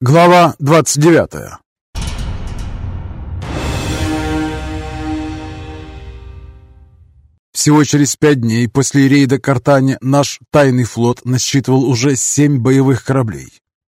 Глава 29 Всего через пять дней после рейда Картане наш тайный флот насчитывал уже семь боевых кораблей.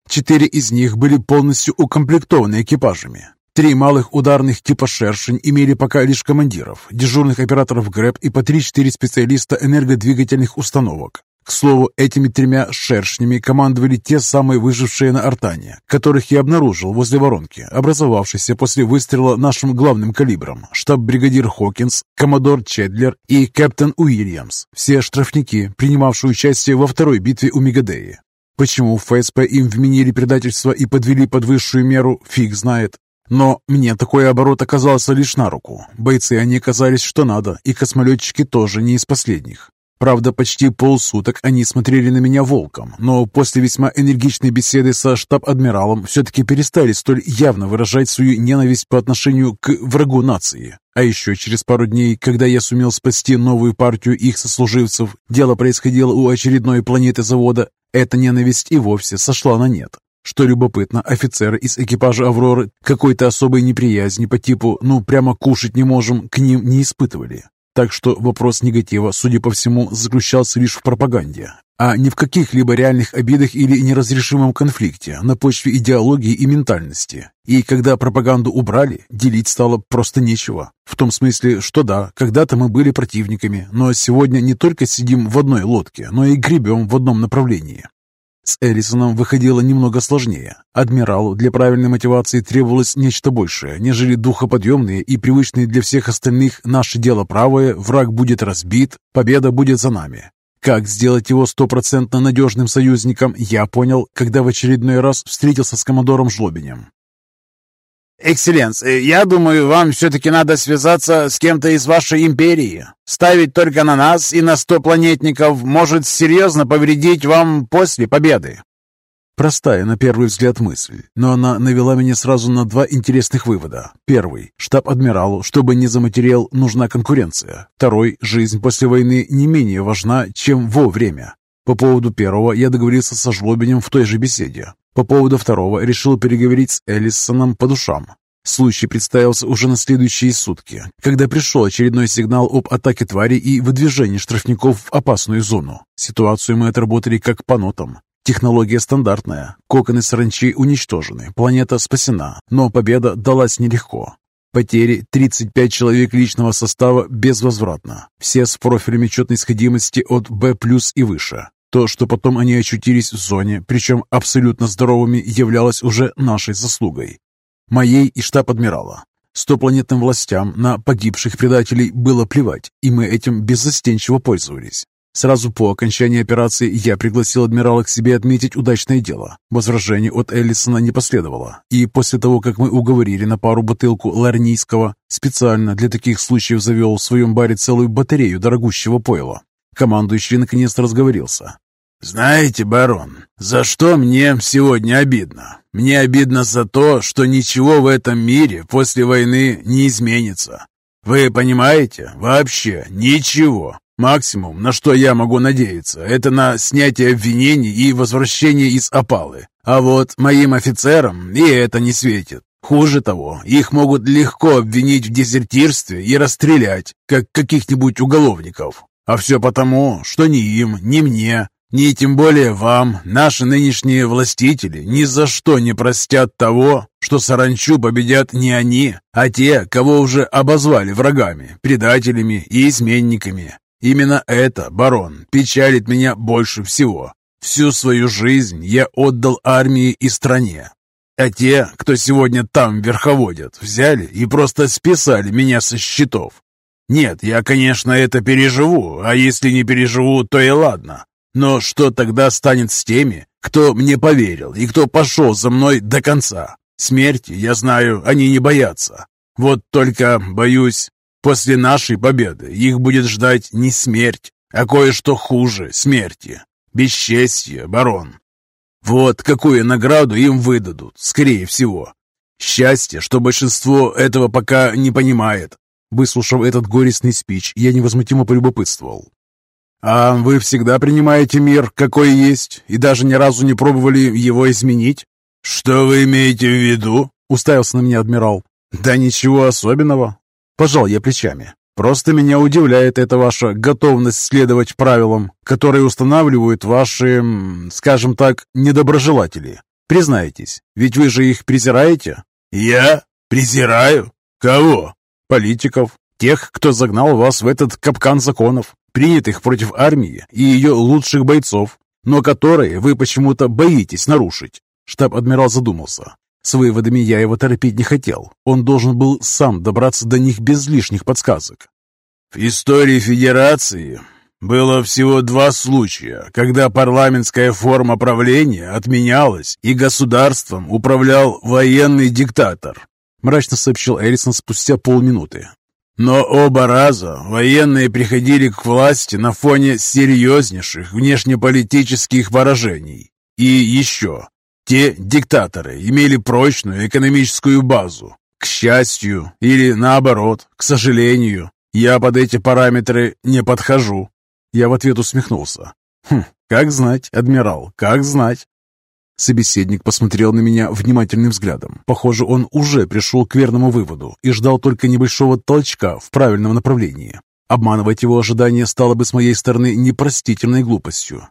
Четыре из них были полностью укомплектованы экипажами. Три малых ударных типа «Шершень» имели пока лишь командиров, дежурных операторов ГРЭП и по 3-4 специалиста энергодвигательных установок. К слову, этими тремя шершнями командовали те самые выжившие на Артане, которых я обнаружил возле воронки, образовавшейся после выстрела нашим главным калибром, штаб-бригадир Хокинс, коммодор Чедлер и капитан Уильямс, все штрафники, принимавшие участие во второй битве у Мегадеи. Почему в ФСП им вменили предательство и подвели под высшую меру, фиг знает. Но мне такой оборот оказался лишь на руку. Бойцы они оказались что надо, и космолетчики тоже не из последних. Правда, почти полсуток они смотрели на меня волком, но после весьма энергичной беседы со штаб-адмиралом все-таки перестали столь явно выражать свою ненависть по отношению к врагу нации. А еще через пару дней, когда я сумел спасти новую партию их сослуживцев, дело происходило у очередной планеты завода, эта ненависть и вовсе сошла на нет. Что любопытно, офицеры из экипажа «Авроры» какой-то особой неприязни по типу «ну прямо кушать не можем» к ним не испытывали. Так что вопрос негатива, судя по всему, заключался лишь в пропаганде, а не в каких-либо реальных обидах или неразрешимом конфликте на почве идеологии и ментальности. И когда пропаганду убрали, делить стало просто нечего. В том смысле, что да, когда-то мы были противниками, но сегодня не только сидим в одной лодке, но и гребем в одном направлении. С Эллисоном выходило немного сложнее. Адмиралу для правильной мотивации требовалось нечто большее, нежели духоподъемные и привычные для всех остальных «наше дело правое», «враг будет разбит», «победа будет за нами». Как сделать его стопроцентно надежным союзником, я понял, когда в очередной раз встретился с коммодором Жлобинем. «Экселленс, э, я думаю, вам все-таки надо связаться с кем-то из вашей империи. Ставить только на нас и на сто планетников может серьезно повредить вам после победы». Простая на первый взгляд мысль, но она навела меня сразу на два интересных вывода. Первый. Штаб-адмиралу, чтобы не заматерел, нужна конкуренция. Второй. Жизнь после войны не менее важна, чем во время. По поводу первого я договорился со Жлобинем в той же беседе. По поводу второго решил переговорить с Эллисоном по душам. Случай представился уже на следующие сутки, когда пришел очередной сигнал об атаке твари и выдвижении штрафников в опасную зону. Ситуацию мы отработали как по нотам. Технология стандартная. Коконы саранчи уничтожены, планета спасена, но победа далась нелегко. Потери 35 человек личного состава безвозвратно. Все с профилями четной сходимости от B+, и выше. То, что потом они очутились в зоне, причем абсолютно здоровыми, являлось уже нашей заслугой. Моей и штаб-адмирала. Стопланетным властям на погибших предателей было плевать, и мы этим беззастенчиво пользовались. Сразу по окончании операции я пригласил адмирала к себе отметить удачное дело. Возражений от Эллисона не последовало, и после того, как мы уговорили на пару бутылку ларнийского, специально для таких случаев завел в своем баре целую батарею дорогущего пойла. Командующий наконец-то разговорился. «Знаете, барон, за что мне сегодня обидно? Мне обидно за то, что ничего в этом мире после войны не изменится. Вы понимаете? Вообще ничего. Максимум, на что я могу надеяться, это на снятие обвинений и возвращение из опалы. А вот моим офицерам и это не светит. Хуже того, их могут легко обвинить в дезертирстве и расстрелять, как каких-нибудь уголовников. А все потому, что ни им, ни мне, ни тем более вам, наши нынешние властители, ни за что не простят того, что саранчу победят не они, а те, кого уже обозвали врагами, предателями и изменниками. Именно это, барон, печалит меня больше всего. Всю свою жизнь я отдал армии и стране. А те, кто сегодня там верховодят, взяли и просто списали меня со счетов. Нет, я, конечно, это переживу, а если не переживу, то и ладно. Но что тогда станет с теми, кто мне поверил и кто пошел за мной до конца? Смерти, я знаю, они не боятся. Вот только, боюсь, после нашей победы их будет ждать не смерть, а кое-что хуже смерти. Бесчестье, барон. Вот какую награду им выдадут, скорее всего. Счастье, что большинство этого пока не понимает, Выслушав этот горестный спич, я невозмутимо полюбопытствовал. «А вы всегда принимаете мир, какой есть, и даже ни разу не пробовали его изменить?» «Что вы имеете в виду?» — уставился на меня адмирал. «Да ничего особенного». Пожал я плечами. «Просто меня удивляет эта ваша готовность следовать правилам, которые устанавливают ваши, скажем так, недоброжелатели. Признайтесь, ведь вы же их презираете?» «Я? Презираю? Кого?» «Политиков. Тех, кто загнал вас в этот капкан законов, принятых против армии и ее лучших бойцов, но которые вы почему-то боитесь нарушить». Штаб-адмирал задумался. С выводами я его торопить не хотел. Он должен был сам добраться до них без лишних подсказок. В истории Федерации было всего два случая, когда парламентская форма правления отменялась и государством управлял военный диктатор, мрачно сообщил Эрисон спустя полминуты. Но оба раза военные приходили к власти на фоне серьезнейших внешнеполитических поражений. И еще, те диктаторы имели прочную экономическую базу. К счастью или наоборот, к сожалению, я под эти параметры не подхожу. Я в ответ усмехнулся. «Хм, как знать, адмирал, как знать». Собеседник посмотрел на меня внимательным взглядом. Похоже, он уже пришел к верному выводу и ждал только небольшого толчка в правильном направлении. Обманывать его ожидания стало бы с моей стороны непростительной глупостью.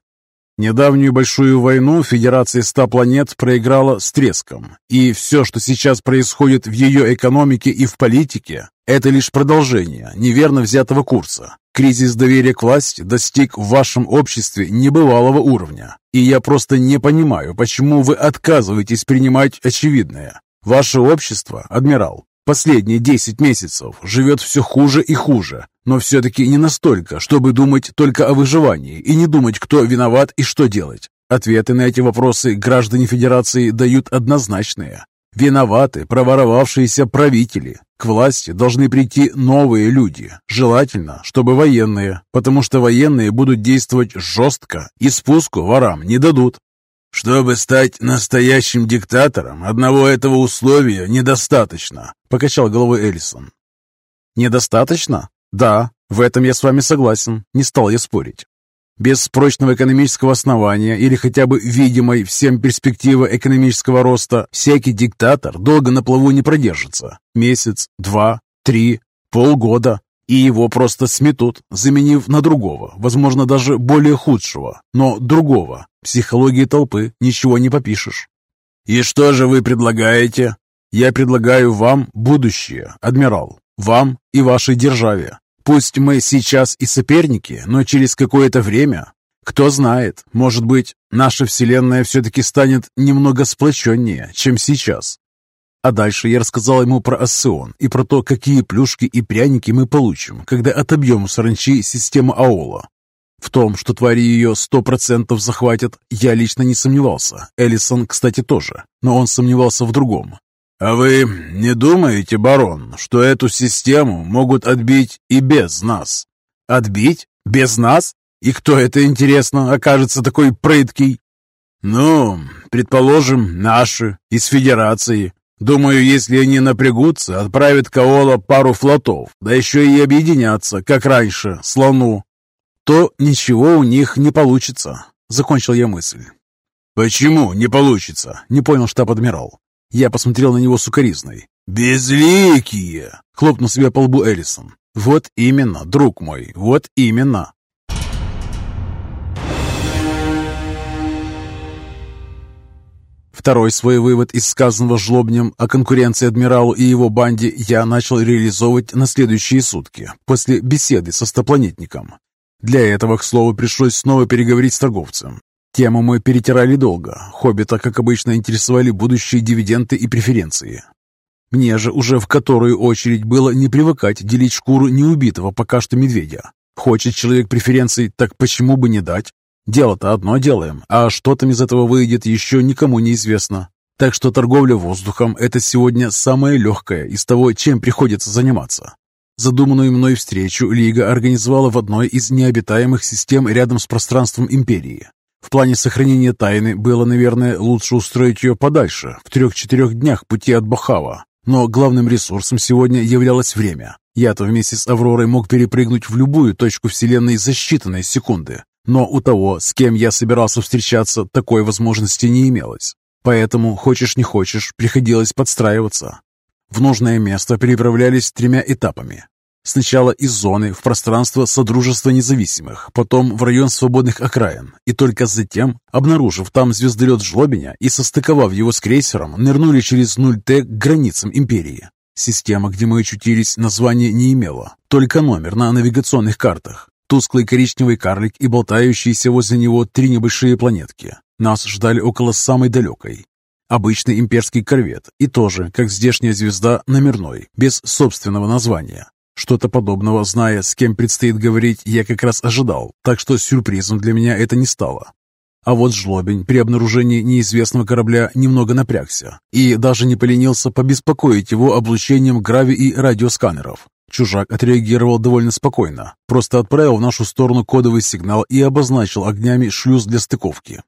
Недавнюю большую войну Федерация Ста Планет проиграла с треском, и все, что сейчас происходит в ее экономике и в политике, это лишь продолжение неверно взятого курса. Кризис доверия к власти достиг в вашем обществе небывалого уровня, и я просто не понимаю, почему вы отказываетесь принимать очевидное. Ваше общество, адмирал, последние 10 месяцев живет все хуже и хуже, но все-таки не настолько, чтобы думать только о выживании и не думать, кто виноват и что делать. Ответы на эти вопросы граждане Федерации дают однозначные. Виноваты проворовавшиеся правители. К власти должны прийти новые люди, желательно, чтобы военные, потому что военные будут действовать жестко и спуску ворам не дадут. «Чтобы стать настоящим диктатором, одного этого условия недостаточно», — покачал головой Эллисон. «Недостаточно? Да, в этом я с вами согласен, не стал я спорить. Без прочного экономического основания или хотя бы видимой всем перспективы экономического роста, всякий диктатор долго на плаву не продержится. Месяц, два, три, полгода, и его просто сметут, заменив на другого, возможно, даже более худшего, но другого. Психологии толпы ничего не попишешь. «И что же вы предлагаете?» «Я предлагаю вам будущее, адмирал, вам и вашей державе. Пусть мы сейчас и соперники, но через какое-то время, кто знает, может быть, наша Вселенная все-таки станет немного сплоченнее, чем сейчас. А дальше я рассказал ему про Ассион и про то, какие плюшки и пряники мы получим, когда отобьем у саранчи систему Аола. В том, что твари ее сто процентов захватят, я лично не сомневался. Эллисон, кстати, тоже. Но он сомневался в другом. «А вы не думаете, барон, что эту систему могут отбить и без нас?» «Отбить? Без нас? И кто это, интересно, окажется такой прыткий?» «Ну, предположим, наши, из Федерации. Думаю, если они напрягутся, отправят Каола пару флотов, да еще и объединятся, как раньше, слону, то ничего у них не получится», — закончил я мысль. «Почему не получится?» — не понял штаб-адмирал. Я посмотрел на него сукоризной. «Безликие!» — хлопнул себя по лбу Эллисон. «Вот именно, друг мой, вот именно!» Второй свой вывод из сказанного жлобнем о конкуренции адмиралу и его банде я начал реализовывать на следующие сутки, после беседы со стопланетником. Для этого, к слову, пришлось снова переговорить с торговцем. Тему мы перетирали долго. Хоббита, как обычно, интересовали будущие дивиденды и преференции. Мне же уже в которую очередь было не привыкать делить шкуру неубитого пока что медведя. Хочет человек преференций, так почему бы не дать? Дело-то одно делаем, а что там из этого выйдет, еще никому не известно. Так что торговля воздухом – это сегодня самое легкое из того, чем приходится заниматься. Задуманную мной встречу Лига организовала в одной из необитаемых систем рядом с пространством Империи. В плане сохранения тайны было, наверное, лучше устроить ее подальше, в трех-четырех днях пути от Бахава. Но главным ресурсом сегодня являлось время. Я-то вместе с Авророй мог перепрыгнуть в любую точку Вселенной за считанные секунды. Но у того, с кем я собирался встречаться, такой возможности не имелось. Поэтому, хочешь не хочешь, приходилось подстраиваться. В нужное место переправлялись тремя этапами. Сначала из зоны в пространство Содружества независимых, потом в район свободных окраин, и только затем, обнаружив там звездолет Жлобиня и состыковав его с крейсером, нырнули через 0Т к границам Империи. Система, где мы очутились, названия не имела, только номер на навигационных картах. Тусклый коричневый карлик и болтающиеся возле него три небольшие планетки. Нас ждали около самой далекой. Обычный имперский корвет и тоже, как здешняя звезда, номерной, без собственного названия. Что-то подобного, зная, с кем предстоит говорить, я как раз ожидал, так что сюрпризом для меня это не стало. А вот жлобень при обнаружении неизвестного корабля немного напрягся и даже не поленился побеспокоить его облучением грави и радиосканеров. Чужак отреагировал довольно спокойно, просто отправил в нашу сторону кодовый сигнал и обозначил огнями шлюз для стыковки.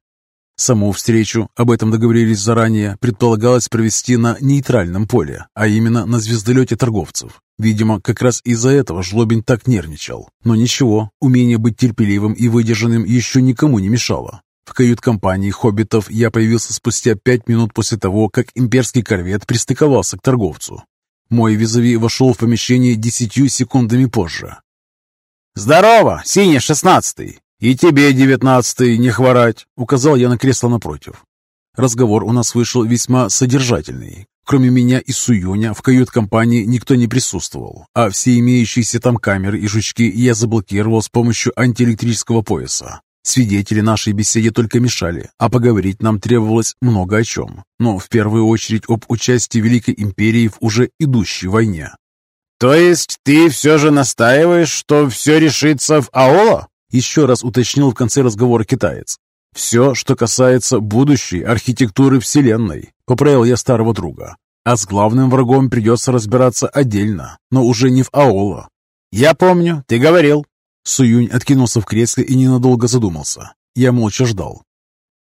Саму встречу, об этом договорились заранее, предполагалось провести на нейтральном поле, а именно на звездолете торговцев. Видимо, как раз из-за этого Жлобин так нервничал. Но ничего, умение быть терпеливым и выдержанным еще никому не мешало. В кают-компании «Хоббитов» я появился спустя пять минут после того, как имперский корвет пристыковался к торговцу. Мой визави вошел в помещение десятью секундами позже. «Здорово, синий шестнадцатый!» «И тебе, девятнадцатый, не хворать!» — указал я на кресло напротив. Разговор у нас вышел весьма содержательный. Кроме меня и Суюня в кают-компании никто не присутствовал, а все имеющиеся там камеры и жучки я заблокировал с помощью антиэлектрического пояса. Свидетели нашей беседе только мешали, а поговорить нам требовалось много о чем, но в первую очередь об участии Великой Империи в уже идущей войне. «То есть ты все же настаиваешь, что все решится в Аола?» Еще раз уточнил в конце разговора китаец. «Все, что касается будущей архитектуры Вселенной», — поправил я старого друга. «А с главным врагом придется разбираться отдельно, но уже не в Аола». «Я помню, ты говорил». Суюнь откинулся в кресле и ненадолго задумался. Я молча ждал.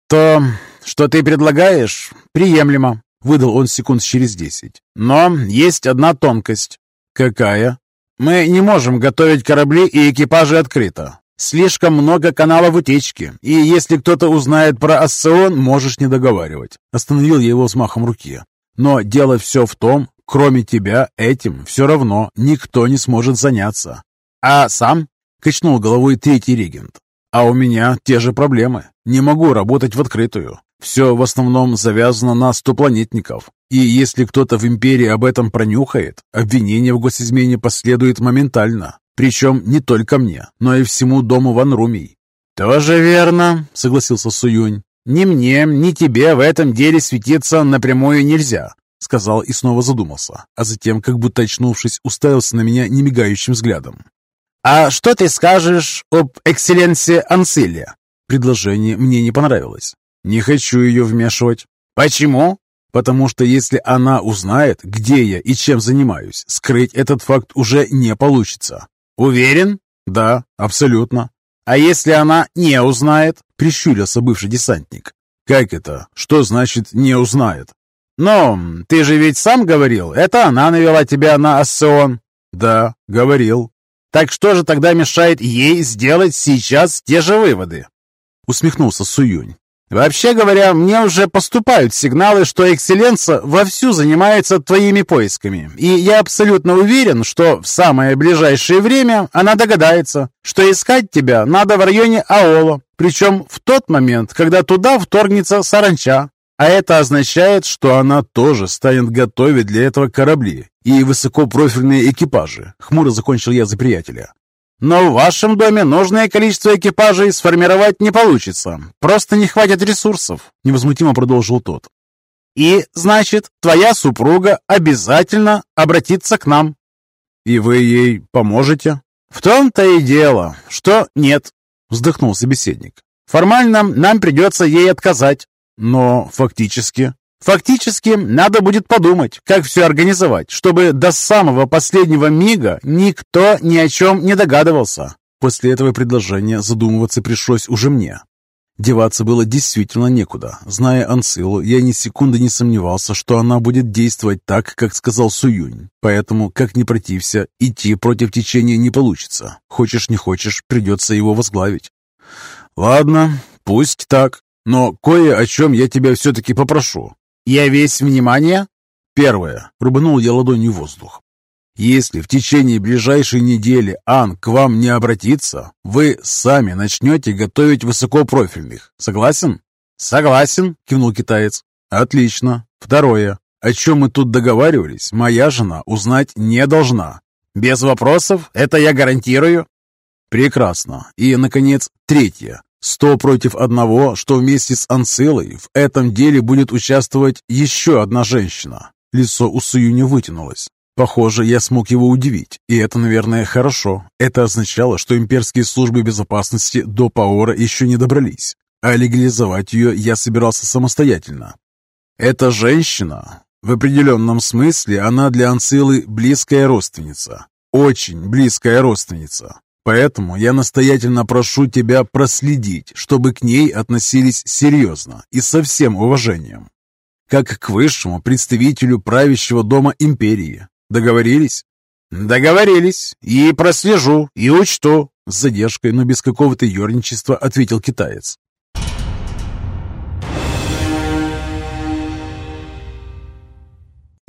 «То, что ты предлагаешь, приемлемо», — выдал он секунд через десять. «Но есть одна тонкость». «Какая?» «Мы не можем готовить корабли и экипажи открыто. Слишком много каналов утечки, и если кто-то узнает про Ассеон, можешь не договаривать. Остановил я его взмахом руки. Но дело все в том, кроме тебя, этим все равно никто не сможет заняться. А сам? Качнул головой третий регент. А у меня те же проблемы. Не могу работать в открытую. Все в основном завязано на стопланетников. И если кто-то в империи об этом пронюхает, обвинение в госизмене последует моментально. Причем не только мне, но и всему дому Ван Румий. «Тоже верно», — согласился Суюнь. «Ни мне, ни тебе в этом деле светиться напрямую нельзя», — сказал и снова задумался, а затем, как будто очнувшись, уставился на меня немигающим взглядом. «А что ты скажешь об экселленсе Ансиле?» Предложение мне не понравилось. Не хочу ее вмешивать. «Почему?» Потому что если она узнает, где я и чем занимаюсь, скрыть этот факт уже не получится. «Уверен?» «Да, абсолютно». «А если она не узнает?» — прищурился бывший десантник. «Как это? Что значит «не узнает»?» «Ну, ты же ведь сам говорил, это она навела тебя на Ассеон». «Да, говорил». «Так что же тогда мешает ей сделать сейчас те же выводы?» Усмехнулся Суюнь. Вообще говоря, мне уже поступают сигналы, что Экселленса вовсю занимается твоими поисками. И я абсолютно уверен, что в самое ближайшее время она догадается, что искать тебя надо в районе Аола. Причем в тот момент, когда туда вторгнется саранча. А это означает, что она тоже станет готовить для этого корабли и высокопрофильные экипажи. Хмуро закончил я за приятеля. Но в вашем доме нужное количество экипажей сформировать не получится. Просто не хватит ресурсов», — невозмутимо продолжил тот. «И, значит, твоя супруга обязательно обратится к нам». «И вы ей поможете?» «В том-то и дело, что нет», — вздохнул собеседник. «Формально нам придется ей отказать, но фактически...» Фактически, надо будет подумать, как все организовать, чтобы до самого последнего мига никто ни о чем не догадывался. После этого предложения задумываться пришлось уже мне. Деваться было действительно некуда. Зная Ансилу, я ни секунды не сомневался, что она будет действовать так, как сказал Суюнь. Поэтому, как ни протився, идти против течения не получится. Хочешь не хочешь, придется его возглавить. Ладно, пусть так. Но кое о чем я тебя все-таки попрошу. Я весь внимание? Первое. Рубанул я ладонью воздух. Если в течение ближайшей недели Ан к вам не обратится, вы сами начнете готовить высокопрофильных. Согласен? Согласен, кивнул китаец. Отлично. Второе. О чем мы тут договаривались, моя жена узнать не должна. Без вопросов, это я гарантирую. Прекрасно. И, наконец, третье. Сто против одного, что вместе с Анцилой в этом деле будет участвовать еще одна женщина. Лицо у Суюня вытянулось. Похоже, я смог его удивить, и это, наверное, хорошо. Это означало, что имперские службы безопасности до Паора еще не добрались, а легализовать ее я собирался самостоятельно. Эта женщина, в определенном смысле, она для Анцилы близкая родственница. Очень близкая родственница. Поэтому я настоятельно прошу тебя проследить, чтобы к ней относились серьезно и со всем уважением, как к высшему представителю правящего дома империи, Договорились? Договорились. И прослежу, и учту. С задержкой, но без какого-то ерничества ответил китаец.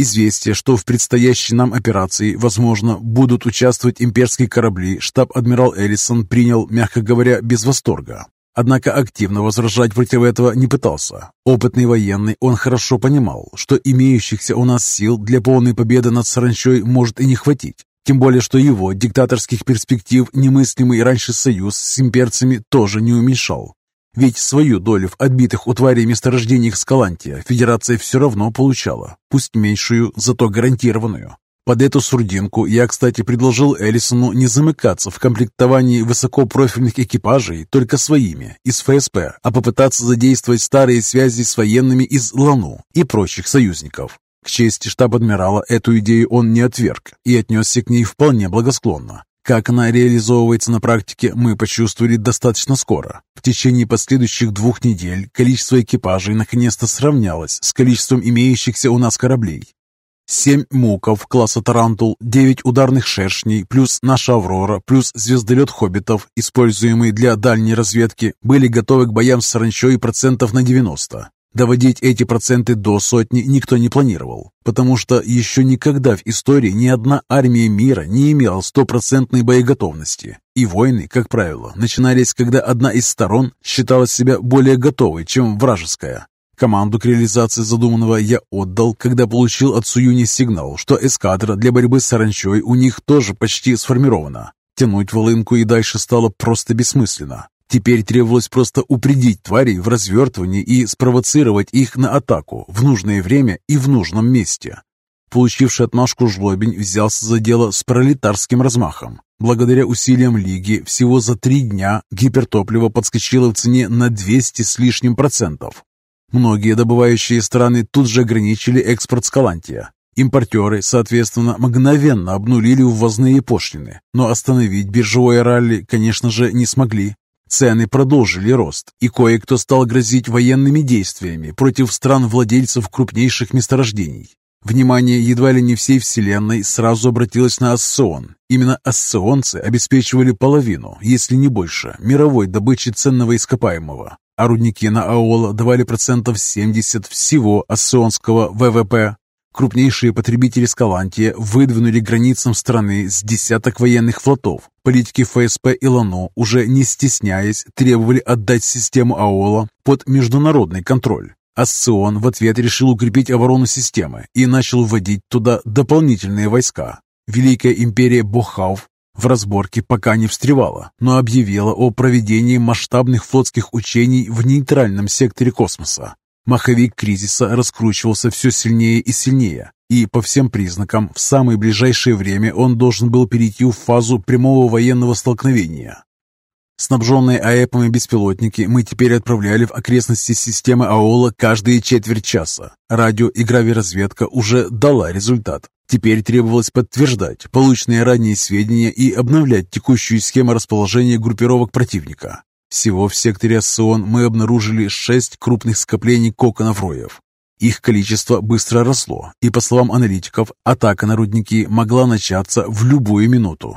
Известие, что в предстоящей нам операции, возможно, будут участвовать имперские корабли, штаб-адмирал Эллисон принял, мягко говоря, без восторга. Однако активно возражать против этого не пытался. Опытный военный, он хорошо понимал, что имеющихся у нас сил для полной победы над саранчой может и не хватить. Тем более, что его диктаторских перспектив немыслимый раньше союз с имперцами тоже не уменьшал. Ведь свою долю в отбитых у тварей месторождениях Скалантия Федерация все равно получала, пусть меньшую, зато гарантированную. Под эту сурдинку я, кстати, предложил Эллисону не замыкаться в комплектовании высокопрофильных экипажей только своими, из ФСП, а попытаться задействовать старые связи с военными из Лану и прочих союзников. К чести штаб-адмирала эту идею он не отверг и отнесся к ней вполне благосклонно. Как она реализовывается на практике, мы почувствовали достаточно скоро. В течение последующих двух недель количество экипажей наконец-то сравнялось с количеством имеющихся у нас кораблей. Семь муков класса «Тарантул», девять ударных шершней, плюс наша «Аврора», плюс звездолет «Хоббитов», используемый для дальней разведки, были готовы к боям с саранчой процентов на 90. Доводить эти проценты до сотни никто не планировал, потому что еще никогда в истории ни одна армия мира не имела стопроцентной боеготовности. И войны, как правило, начинались, когда одна из сторон считала себя более готовой, чем вражеская. Команду к реализации задуманного я отдал, когда получил от Суюни сигнал, что эскадра для борьбы с саранчой у них тоже почти сформирована. Тянуть волынку и дальше стало просто бессмысленно. Теперь требовалось просто упредить тварей в развертывании и спровоцировать их на атаку в нужное время и в нужном месте. Получивший отмашку жлобень взялся за дело с пролетарским размахом. Благодаря усилиям Лиги всего за три дня гипертопливо подскочило в цене на 200 с лишним процентов. Многие добывающие страны тут же ограничили экспорт скалантия. Импортеры, соответственно, мгновенно обнулили ввозные пошлины, но остановить биржевое ралли, конечно же, не смогли. Цены продолжили рост, и кое-кто стал грозить военными действиями против стран-владельцев крупнейших месторождений. Внимание едва ли не всей Вселенной сразу обратилось на Ассион. Именно ассионцы обеспечивали половину, если не больше, мировой добычи ценного ископаемого а рудники на Аола давали процентов 70 всего ассионского ВВП. Крупнейшие потребители Скалантия выдвинули границам страны с десяток военных флотов. Политики ФСП и ЛАНО, уже не стесняясь, требовали отдать систему АОЛа под международный контроль. Асцион в ответ решил укрепить оборону системы и начал вводить туда дополнительные войска. Великая империя Бохауф в разборке пока не встревала, но объявила о проведении масштабных флотских учений в нейтральном секторе космоса. Маховик кризиса раскручивался все сильнее и сильнее, и по всем признакам в самое ближайшее время он должен был перейти в фазу прямого военного столкновения. Снабженные АЭПами беспилотники мы теперь отправляли в окрестности системы АОЛа каждые четверть часа. Радио и гравиразведка уже дала результат. Теперь требовалось подтверждать полученные ранее сведения и обновлять текущую схему расположения группировок противника. Всего в секторе Ассион мы обнаружили шесть крупных скоплений коконов роев. Их количество быстро росло, и, по словам аналитиков, атака на рудники могла начаться в любую минуту.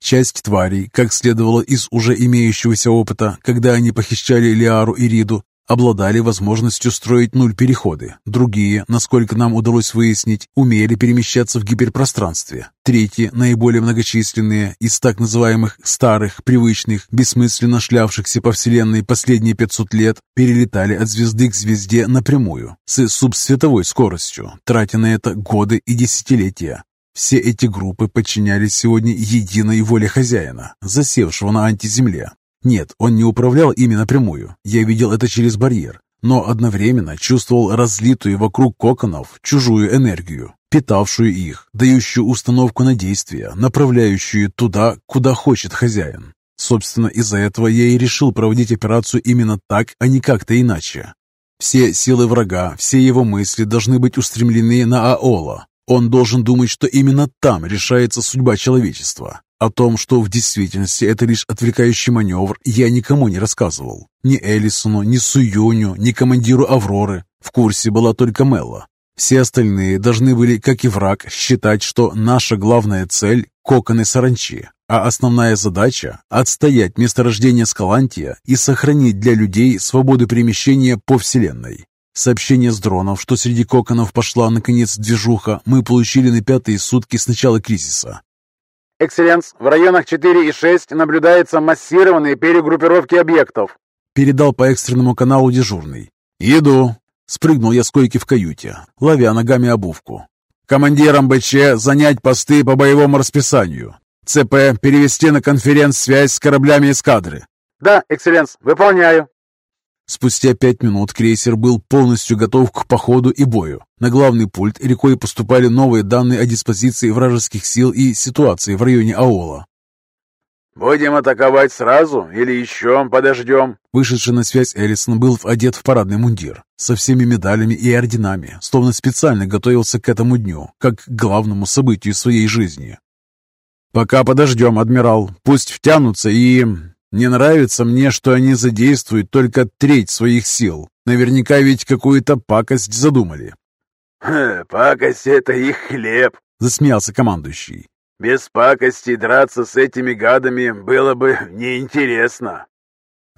Часть тварей, как следовало из уже имеющегося опыта, когда они похищали Лиару и Риду, обладали возможностью строить нуль-переходы. Другие, насколько нам удалось выяснить, умели перемещаться в гиперпространстве. Третьи, наиболее многочисленные, из так называемых «старых», привычных, бессмысленно шлявшихся по Вселенной последние 500 лет, перелетали от звезды к звезде напрямую, с субсветовой скоростью, тратя на это годы и десятилетия. Все эти группы подчинялись сегодня единой воле хозяина, засевшего на антиземле, нет, он не управлял ими напрямую, я видел это через барьер, но одновременно чувствовал разлитую вокруг коконов чужую энергию, питавшую их, дающую установку на действие, направляющую туда, куда хочет хозяин. Собственно, из-за этого я и решил проводить операцию именно так, а не как-то иначе. Все силы врага, все его мысли должны быть устремлены на Аола. Он должен думать, что именно там решается судьба человечества. О том, что в действительности это лишь отвлекающий маневр, я никому не рассказывал. Ни Элисону, ни Суюню, ни командиру Авроры. В курсе была только Мелла. Все остальные должны были, как и враг, считать, что наша главная цель – коконы саранчи, а основная задача – отстоять месторождение Скалантия и сохранить для людей свободу перемещения по Вселенной. Сообщение с дронов, что среди коконов пошла наконец движуха, мы получили на пятые сутки с начала кризиса. «Экселленс, в районах 4 и 6 наблюдаются массированные перегруппировки объектов», передал по экстренному каналу дежурный. «Иду», Спрыгнул я с койки в каюте, ловя ногами обувку. «Командирам БЧ занять посты по боевому расписанию. ЦП перевести на конференц-связь с кораблями эскадры». «Да, экселленс, выполняю». Спустя пять минут крейсер был полностью готов к походу и бою. На главный пульт рекой поступали новые данные о диспозиции вражеских сил и ситуации в районе Аола. «Будем атаковать сразу или еще подождем?» Вышедший на связь Эллисон был одет в парадный мундир, со всеми медалями и орденами, словно специально готовился к этому дню, как к главному событию своей жизни. «Пока подождем, адмирал. Пусть втянутся и не нравится мне, что они задействуют только треть своих сил. Наверняка ведь какую-то пакость задумали. «Пакость — это их хлеб», — засмеялся командующий. «Без пакости драться с этими гадами было бы неинтересно».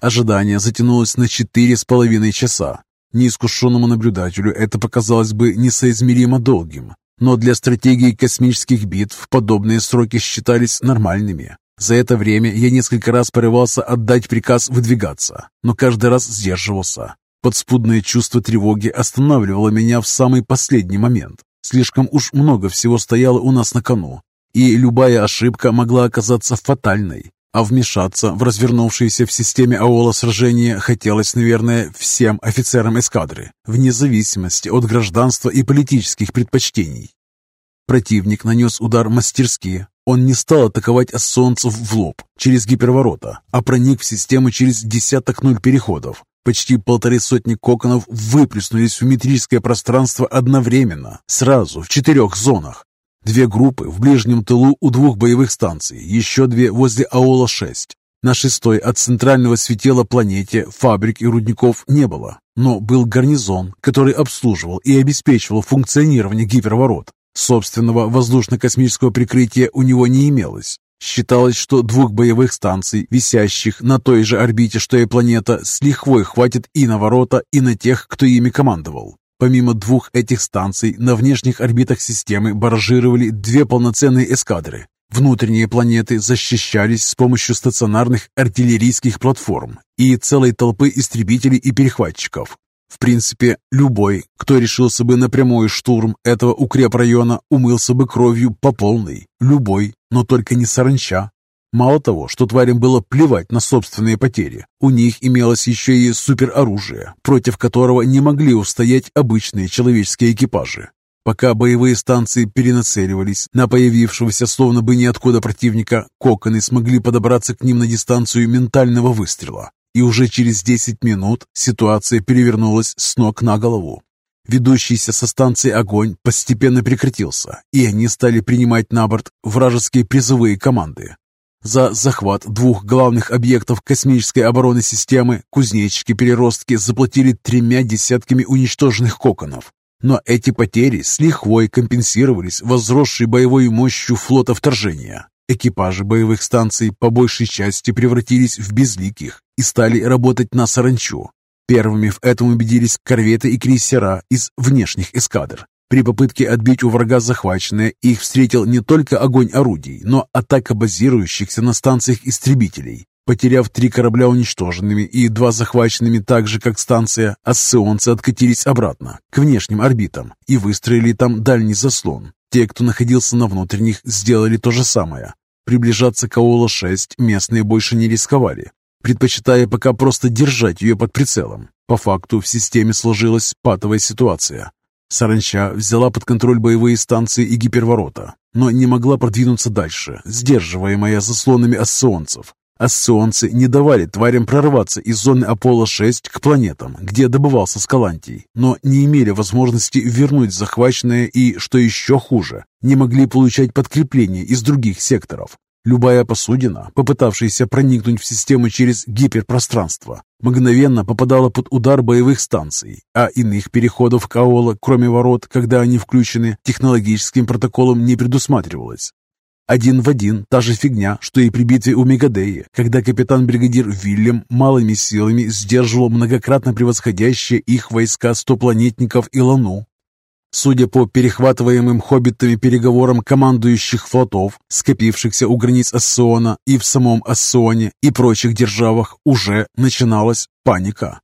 Ожидание затянулось на четыре с половиной часа. Неискушенному наблюдателю это показалось бы несоизмеримо долгим, но для стратегии космических битв подобные сроки считались нормальными. За это время я несколько раз порывался отдать приказ выдвигаться, но каждый раз сдерживался. Подспудное чувство тревоги останавливало меня в самый последний момент. Слишком уж много всего стояло у нас на кону, и любая ошибка могла оказаться фатальной. А вмешаться в развернувшееся в системе АОЛа сражение хотелось, наверное, всем офицерам эскадры, вне зависимости от гражданства и политических предпочтений. Противник нанес удар мастерски, он не стал атаковать ассонцев в лоб через гиперворота, а проник в систему через десяток нуль переходов. Почти полторы сотни коконов выплеснулись в метрическое пространство одновременно, сразу, в четырех зонах. Две группы в ближнем тылу у двух боевых станций, еще две возле Аола-6. На шестой от центрального светила планете фабрик и рудников не было, но был гарнизон, который обслуживал и обеспечивал функционирование гиперворот. Собственного воздушно-космического прикрытия у него не имелось. Считалось, что двух боевых станций, висящих на той же орбите, что и планета, с лихвой хватит и на ворота, и на тех, кто ими командовал. Помимо двух этих станций, на внешних орбитах системы баражировали две полноценные эскадры. Внутренние планеты защищались с помощью стационарных артиллерийских платформ и целой толпы истребителей и перехватчиков. В принципе, любой, кто решился бы на прямой штурм этого укрепрайона, умылся бы кровью по полной. Любой, но только не саранча. Мало того, что тварям было плевать на собственные потери, у них имелось еще и супероружие, против которого не могли устоять обычные человеческие экипажи. Пока боевые станции перенацеливались на появившегося словно бы ниоткуда противника, коконы смогли подобраться к ним на дистанцию ментального выстрела и уже через 10 минут ситуация перевернулась с ног на голову. Ведущийся со станции огонь постепенно прекратился, и они стали принимать на борт вражеские призовые команды. За захват двух главных объектов космической обороны системы кузнечики-переростки заплатили тремя десятками уничтоженных коконов. Но эти потери с лихвой компенсировались возросшей боевой мощью флота вторжения. Экипажи боевых станций по большей части превратились в безликих и стали работать на саранчу. Первыми в этом убедились корветы и крейсера из внешних эскадр. При попытке отбить у врага захваченное, их встретил не только огонь орудий, но атака базирующихся на станциях истребителей. Потеряв три корабля уничтоженными и два захваченными так же, как станция, ассионцы откатились обратно, к внешним орбитам, и выстроили там дальний заслон. Те, кто находился на внутренних, сделали то же самое. Приближаться к Аола-6 местные больше не рисковали, предпочитая пока просто держать ее под прицелом. По факту в системе сложилась патовая ситуация. Саранча взяла под контроль боевые станции и гиперворота, но не могла продвинуться дальше, сдерживаемая заслонами ассионцев. Ассионцы не давали тварям прорваться из зоны Аполло-6 к планетам, где добывался Скалантий, но не имели возможности вернуть захваченное и, что еще хуже, не могли получать подкрепление из других секторов. Любая посудина, попытавшаяся проникнуть в систему через гиперпространство, мгновенно попадала под удар боевых станций, а иных переходов Каола, кроме ворот, когда они включены, технологическим протоколом не предусматривалось. Один в один та же фигня, что и при битве у Мегадеи, когда капитан-бригадир Вильям малыми силами сдерживал многократно превосходящие их войска стопланетников и Лану. Судя по перехватываемым хоббитами переговорам командующих флотов, скопившихся у границ Ассона и в самом Ассоне и прочих державах, уже начиналась паника.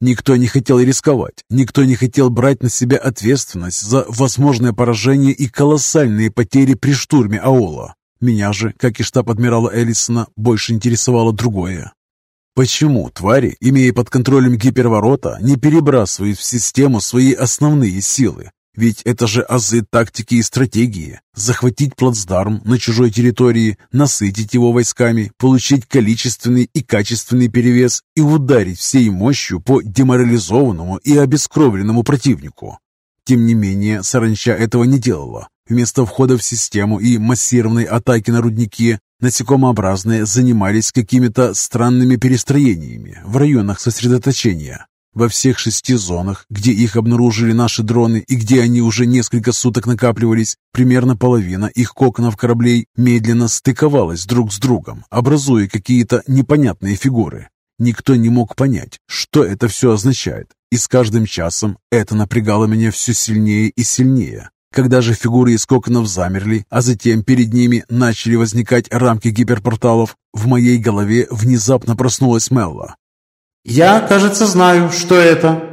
Никто не хотел рисковать, никто не хотел брать на себя ответственность за возможное поражение и колоссальные потери при штурме Аола. Меня же, как и штаб адмирала Эллисона, больше интересовало другое. Почему твари, имея под контролем гиперворота, не перебрасывают в систему свои основные силы? Ведь это же азы тактики и стратегии. Захватить плацдарм на чужой территории, насытить его войсками, получить количественный и качественный перевес и ударить всей мощью по деморализованному и обескровленному противнику. Тем не менее, саранча этого не делала. Вместо входа в систему и массированной атаки на рудники, насекомообразные занимались какими-то странными перестроениями в районах сосредоточения. Во всех шести зонах, где их обнаружили наши дроны и где они уже несколько суток накапливались, примерно половина их коконов кораблей медленно стыковалась друг с другом, образуя какие-то непонятные фигуры. Никто не мог понять, что это все означает, и с каждым часом это напрягало меня все сильнее и сильнее. Когда же фигуры из коконов замерли, а затем перед ними начали возникать рамки гиперпорталов, в моей голове внезапно проснулась Мелла. «Я, кажется, знаю, что это»,